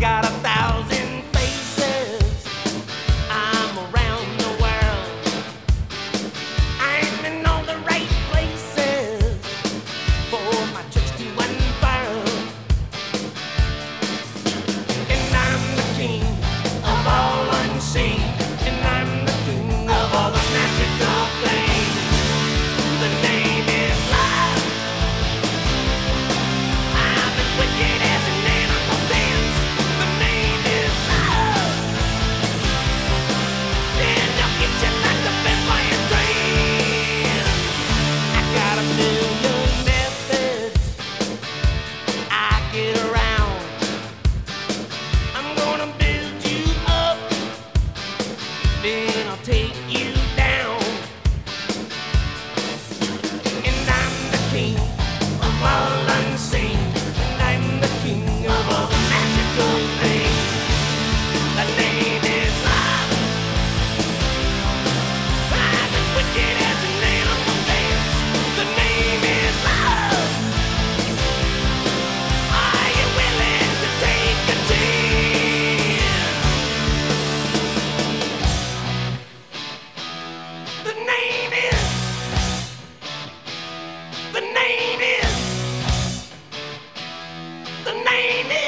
got a thousand the name